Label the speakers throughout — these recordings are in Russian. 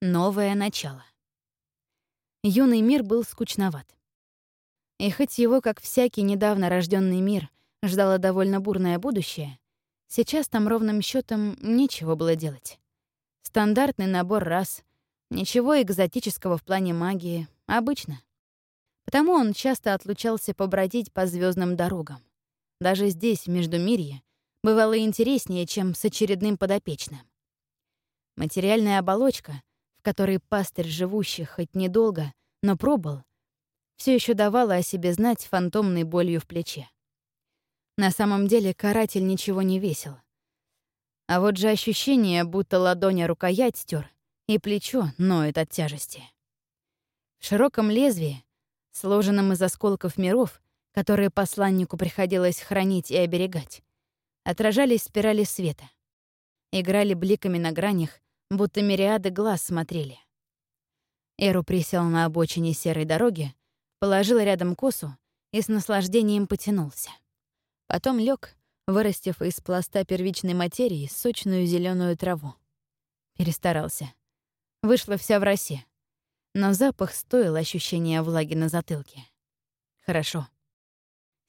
Speaker 1: Новое начало. Юный мир был скучноват. И хоть его, как всякий недавно рожденный мир, ждало довольно бурное будущее, сейчас там ровным счетом нечего было делать. Стандартный набор рас, ничего экзотического в плане магии, обычно. Потому он часто отлучался побродить по звездным дорогам. Даже здесь, в Междумирье, бывало интереснее, чем с очередным подопечным. Материальная оболочка, в которой пастырь живущий хоть недолго, но пробыл, все еще давала о себе знать фантомной болью в плече. На самом деле каратель ничего не весил. А вот же ощущение, будто ладонь рукоять стер, и плечо ноет от тяжести. В широком лезвии, сложенном из осколков миров, которые посланнику приходилось хранить и оберегать, отражались спирали света. Играли бликами на гранях, будто мириады глаз смотрели. Эру присел на обочине серой дороги, положил рядом косу и с наслаждением потянулся. Потом лег, вырастив из пласта первичной материи сочную зеленую траву. Перестарался. Вышла вся в росе. Но запах стоил ощущения влаги на затылке. Хорошо.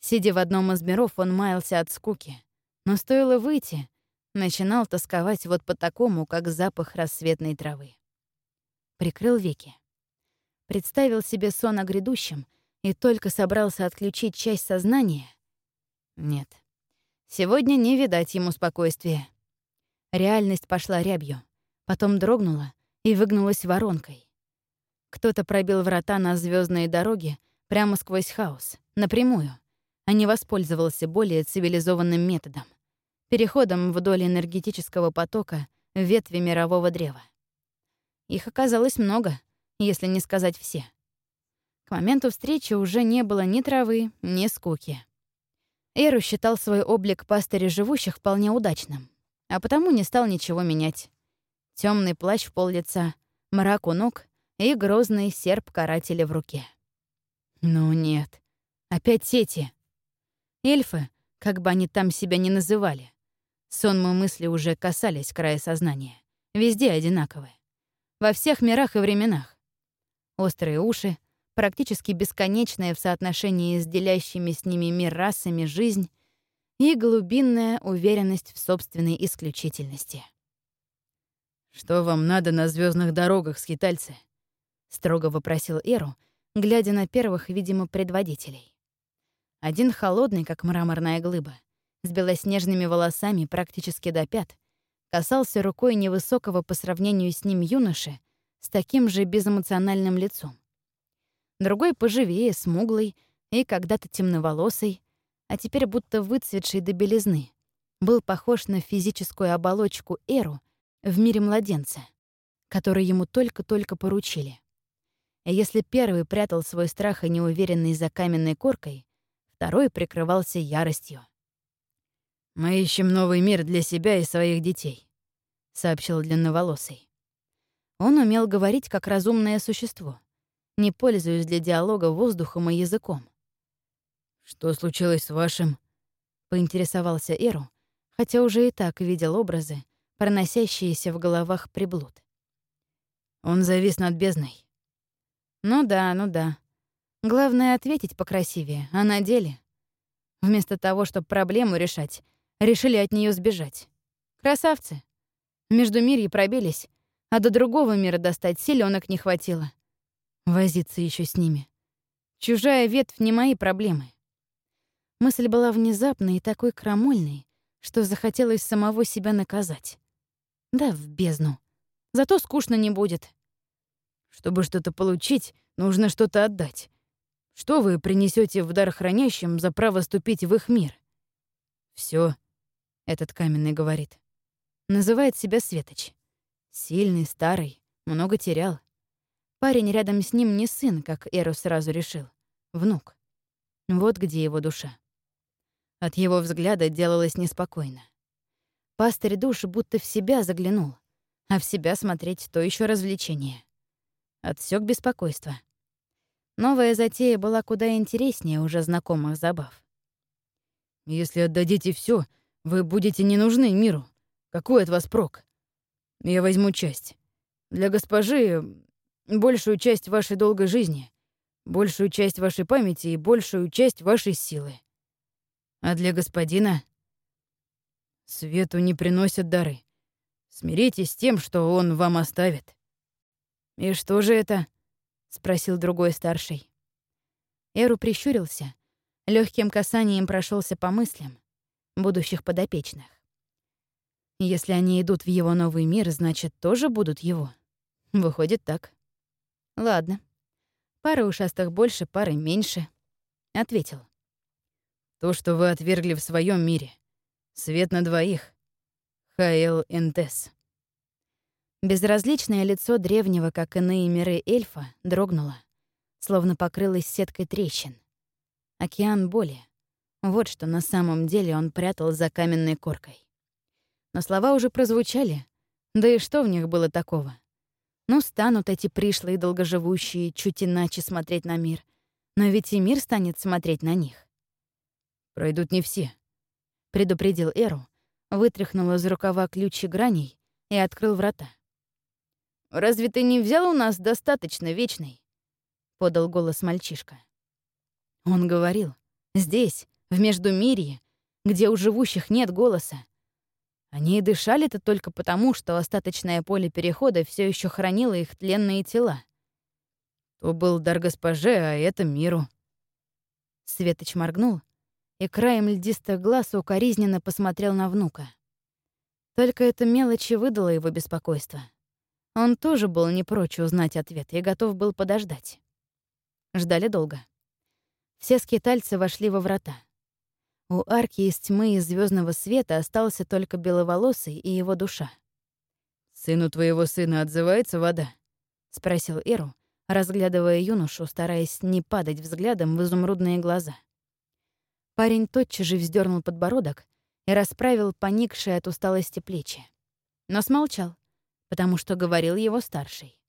Speaker 1: Сидя в одном из миров, он маялся от скуки. Но стоило выйти, начинал тосковать вот по такому, как запах рассветной травы. Прикрыл веки. Представил себе сон о грядущем и только собрался отключить часть сознания. Нет. Сегодня не видать ему спокойствия. Реальность пошла рябью, потом дрогнула и выгнулась воронкой. Кто-то пробил врата на звездные дороги прямо сквозь хаос, напрямую, а не воспользовался более цивилизованным методом — переходом вдоль энергетического потока в ветви мирового древа. Их оказалось много, если не сказать все. К моменту встречи уже не было ни травы, ни скуки. Эру считал свой облик пастыря живущих вполне удачным, а потому не стал ничего менять. Темный плащ в пол лица, мрак у ног и грозный серп карателя в руке. Ну нет, опять сети. Эльфы, как бы они там себя ни называли. Сонмы мысли уже касались края сознания. Везде одинаковые. Во всех мирах и временах острые уши, практически бесконечная в соотношении с делящими с ними мир расами жизнь и глубинная уверенность в собственной исключительности. «Что вам надо на звездных дорогах, скитальцы?» — строго вопросил Эру, глядя на первых, видимо, предводителей. Один холодный, как мраморная глыба, с белоснежными волосами практически до пят, касался рукой невысокого по сравнению с ним юноши с таким же безэмоциональным лицом. Другой поживее, смуглый и когда-то темноволосый, а теперь будто выцветший до белизны, был похож на физическую оболочку Эру в мире младенца, который ему только-только поручили. Если первый прятал свой страх и неуверенность за каменной коркой, второй прикрывался яростью. «Мы ищем новый мир для себя и своих детей», — сообщил длинноволосый. Он умел говорить как разумное существо, не пользуясь для диалога воздухом и языком. «Что случилось с вашим?» — поинтересовался Эру, хотя уже и так видел образы, проносящиеся в головах приблуд. Он завис над бездной. Ну да, ну да. Главное — ответить покрасивее, а на деле... Вместо того, чтобы проблему решать, решили от нее сбежать. Красавцы. Между мирьи пробились, а до другого мира достать силёнок не хватило. Возиться еще с ними. Чужая ветвь не мои проблемы. Мысль была внезапной и такой крамольной, что захотелось самого себя наказать. Да, в бездну. Зато скучно не будет. Чтобы что-то получить, нужно что-то отдать. Что вы принесете в дар хранящим за право ступить в их мир? Все, этот каменный говорит. Называет себя Светоч. Сильный, старый, много терял. Парень рядом с ним не сын, как Эру сразу решил. Внук. Вот где его душа. От его взгляда делалось неспокойно. Пастырь душ будто в себя заглянул, а в себя смотреть — то еще развлечение. Отсек беспокойство. Новая затея была куда интереснее уже знакомых забав. «Если отдадите все, вы будете не нужны миру. Какой от вас прок?» Я возьму часть.
Speaker 2: Для госпожи большую часть вашей долгой жизни, большую часть вашей памяти и большую часть вашей силы. А для господина свету не приносят дары. Смиритесь с тем, что он вам оставит.
Speaker 1: «И что же это?» — спросил другой старший. Эру прищурился, легким касанием прошелся по мыслям будущих подопечных. Если они идут в его новый мир, значит, тоже будут его. Выходит так. Ладно. Пара ушастых больше, пары меньше. Ответил.
Speaker 2: То, что вы отвергли в своем мире. Свет на двоих. Хаэл Энтес.
Speaker 1: Безразличное лицо древнего, как иные миры эльфа, дрогнуло, словно покрылось сеткой трещин. Океан боли. Вот что на самом деле он прятал за каменной коркой. Но слова уже прозвучали. Да и что в них было такого? Ну, станут эти пришлые долгоживущие чуть иначе смотреть на мир. Но ведь и мир станет смотреть на них.
Speaker 2: «Пройдут не все», —
Speaker 1: предупредил Эру, вытряхнул из рукава ключи граней и открыл врата. «Разве ты не взял у нас достаточно вечный?» — подал голос мальчишка. Он говорил, здесь, в Междумирье, где у живущих нет голоса. Они и дышали-то только потому, что остаточное поле перехода все еще хранило их тленные тела.
Speaker 2: То был дар госпоже, а это миру.
Speaker 1: Светоч моргнул и краем льдистых глаз укоризненно посмотрел на внука. Только эта мелочь и выдала его беспокойство. Он тоже был не прочь узнать ответ и готов был подождать. Ждали долго. Все скитальцы вошли во врата. У арки из тьмы и звездного света остался только беловолосый и его душа.
Speaker 2: «Сыну твоего сына отзывается вода?»
Speaker 1: — спросил Эру, разглядывая юношу, стараясь не падать взглядом в изумрудные глаза. Парень тотчас же вздернул подбородок и расправил поникшие от усталости плечи. Но смолчал потому что говорил его старший.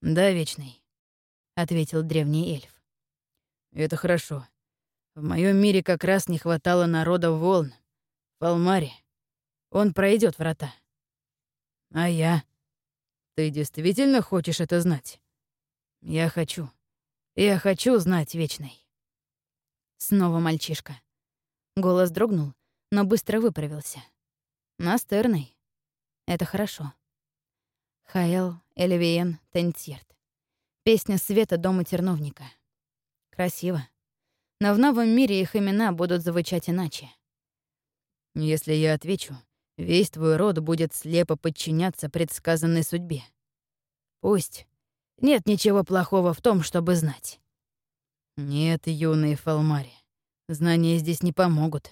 Speaker 2: «Да, Вечный», — ответил древний эльф. «Это хорошо. В моем мире как раз не хватало народа волн. В Алмаре. Он пройдет врата. А я? Ты действительно хочешь это знать? Я хочу. Я хочу знать, Вечный».
Speaker 1: Снова мальчишка. Голос дрогнул, но быстро выправился. Настырный. Это хорошо. Хаэл Эльвиен Тентьерт. Песня света дома терновника. Красиво. Но в новом мире их имена будут звучать иначе.
Speaker 2: Если я отвечу, весь твой род будет слепо подчиняться предсказанной судьбе. Пусть. Нет ничего плохого в том, чтобы знать. Нет, юные Фалмари, знания здесь не помогут.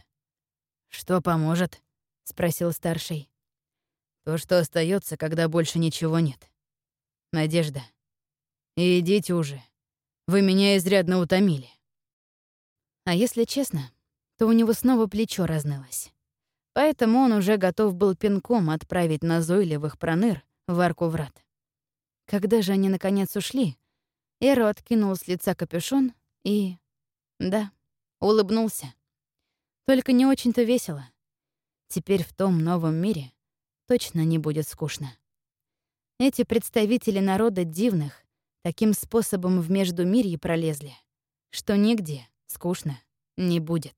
Speaker 2: Что поможет? спросил старший. То, что остается, когда больше ничего нет. Надежда. И идите уже. Вы меня изрядно утомили.
Speaker 1: А если честно, то у него снова плечо разнылось. Поэтому он уже готов был пинком отправить назойливых проныр в арку врат. Когда же они наконец ушли, Эро откинул с лица капюшон и... Да, улыбнулся. Только не очень-то весело. Теперь в том новом мире точно не будет скучно. Эти представители народа дивных таким способом в Междумирье пролезли, что нигде скучно не будет.